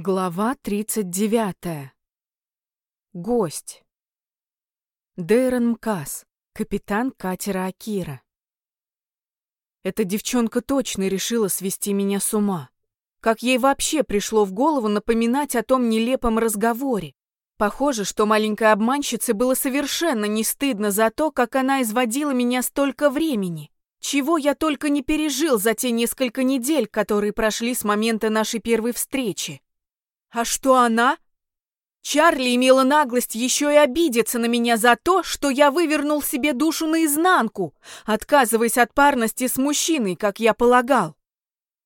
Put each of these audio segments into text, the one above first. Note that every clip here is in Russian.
Глава 39. Гость. Дейрон Мкас, капитан катера Акира. Эта девчонка точно решила свести меня с ума. Как ей вообще пришло в голову напоминать о том нелепом разговоре? Похоже, что маленькой обманщице было совершенно не стыдно за то, как она изводила меня столько времени. Чего я только не пережил за те несколько недель, которые прошли с момента нашей первой встречи. А что она? Чарли имела наглость еще и обидеться на меня за то, что я вывернул себе душу наизнанку, отказываясь от парности с мужчиной, как я полагал.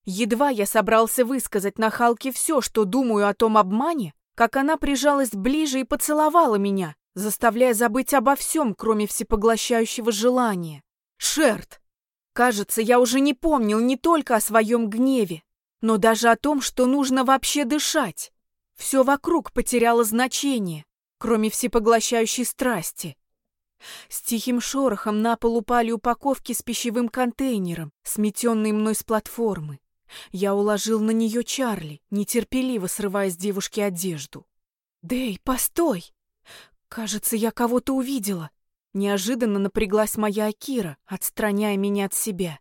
Едва я собрался высказать на Халке все, что думаю о том обмане, как она прижалась ближе и поцеловала меня, заставляя забыть обо всем, кроме всепоглощающего желания. Шерт! Кажется, я уже не помнил не только о своем гневе, но даже о том, что нужно вообще дышать. Все вокруг потеряло значение, кроме всепоглощающей страсти. С тихим шорохом на пол упали упаковки с пищевым контейнером, сметенные мной с платформы. Я уложил на нее Чарли, нетерпеливо срывая с девушки одежду. «Дэй, постой! Кажется, я кого-то увидела». Неожиданно напряглась моя Акира, отстраняя меня от себя.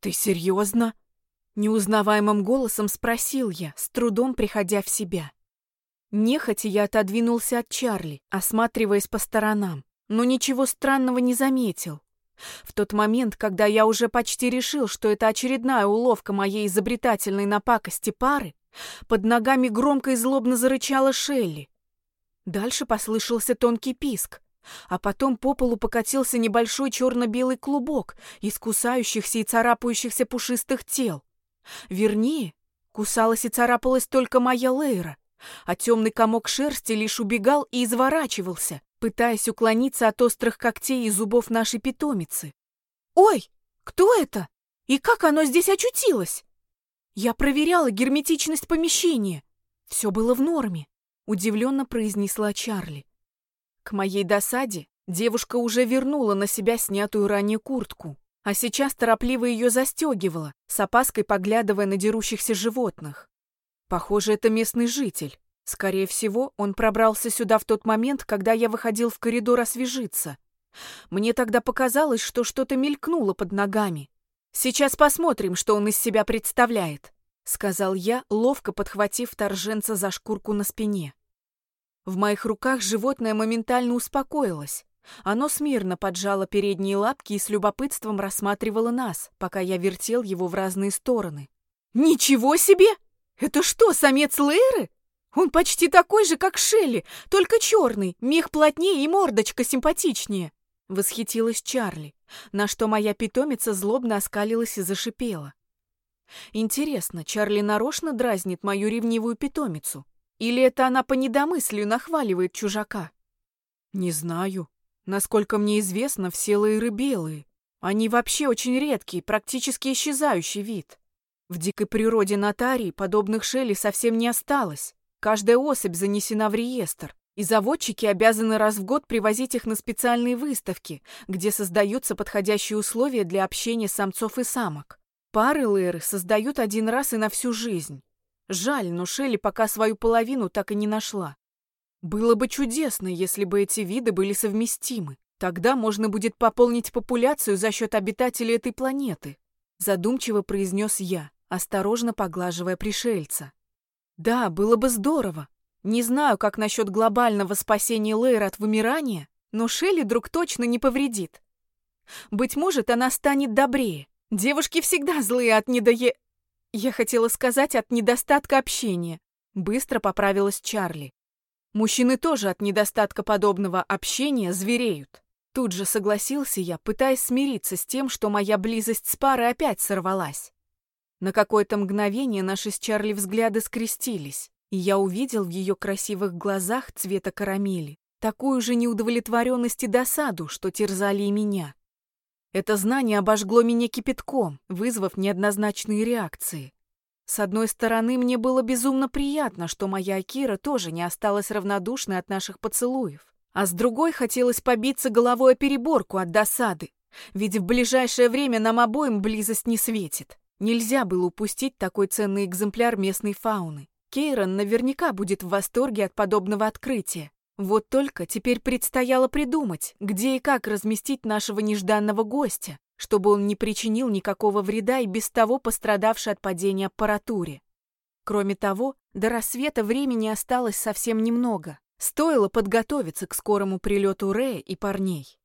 «Ты серьезно?» Неузнаваемым голосом спросил я, с трудом приходя в себя. Нехотя я отодвинулся от Чарли, осматриваясь по сторонам, но ничего странного не заметил. В тот момент, когда я уже почти решил, что это очередная уловка моей изобретательной напакости пары, под ногами громко и злобно зарычала Шелли. Дальше послышался тонкий писк, а потом по полу покатился небольшой черно-белый клубок из кусающихся и царапающихся пушистых тел. Вернее, кусалась и царапалась только моя Лейра, а темный комок шерсти лишь убегал и изворачивался, пытаясь уклониться от острых когтей и зубов нашей питомицы. «Ой, кто это? И как оно здесь очутилось?» Я проверяла герметичность помещения. Все было в норме, удивленно произнесла Чарли. К моей досаде девушка уже вернула на себя снятую ранее куртку а сейчас торопливо ее застегивала, с опаской поглядывая на дерущихся животных. Похоже, это местный житель. Скорее всего, он пробрался сюда в тот момент, когда я выходил в коридор освежиться. Мне тогда показалось, что что-то мелькнуло под ногами. Сейчас посмотрим, что он из себя представляет, сказал я, ловко подхватив торженца за шкурку на спине. В моих руках животное моментально успокоилось. Оно смирно поджало передние лапки и с любопытством рассматривало нас, пока я вертел его в разные стороны. «Ничего себе! Это что, самец Лейры? Он почти такой же, как Шелли, только черный, мех плотнее и мордочка симпатичнее!» Восхитилась Чарли, на что моя питомица злобно оскалилась и зашипела. Интересно, Чарли нарочно дразнит мою ревнивую питомицу? Или это она по недомыслию нахваливает чужака? Не знаю, Насколько мне известно, все лейры белые. Они вообще очень редкий, практически исчезающий вид. В дикой природе Натарии подобных шелей совсем не осталось. Каждая особь занесена в реестр, и заводчики обязаны раз в год привозить их на специальные выставки, где создаются подходящие условия для общения самцов и самок. Пары лейры создают один раз и на всю жизнь. Жаль, но Шелли пока свою половину так и не нашла. Было бы чудесно, если бы эти виды были совместимы. Тогда можно будет пополнить популяцию за счет обитателей этой планеты, задумчиво произнес я, осторожно поглаживая пришельца. Да, было бы здорово. Не знаю, как насчет глобального спасения Лейра от вымирания, но Шелли друг точно не повредит. Быть может, она станет добрее. Девушки всегда злые от недое... Я хотела сказать, от недостатка общения. Быстро поправилась Чарли. Мужчины тоже от недостатка подобного общения звереют. Тут же согласился я, пытаясь смириться с тем, что моя близость с парой опять сорвалась. На какое-то мгновение наши с Чарли взгляды скрестились, и я увидел в ее красивых глазах цвета карамели такую же неудовлетворенность и досаду, что терзали и меня. Это знание обожгло меня кипятком, вызвав неоднозначные реакции. С одной стороны, мне было безумно приятно, что моя Акира тоже не осталась равнодушной от наших поцелуев. А с другой хотелось побиться головой о переборку от досады. Ведь в ближайшее время нам обоим близость не светит. Нельзя было упустить такой ценный экземпляр местной фауны. Кейрон наверняка будет в восторге от подобного открытия. Вот только теперь предстояло придумать, где и как разместить нашего нежданного гостя, чтобы он не причинил никакого вреда и без того пострадавшей от падения аппаратуре. Кроме того, до рассвета времени осталось совсем немного. Стоило подготовиться к скорому прилету Рэя и парней.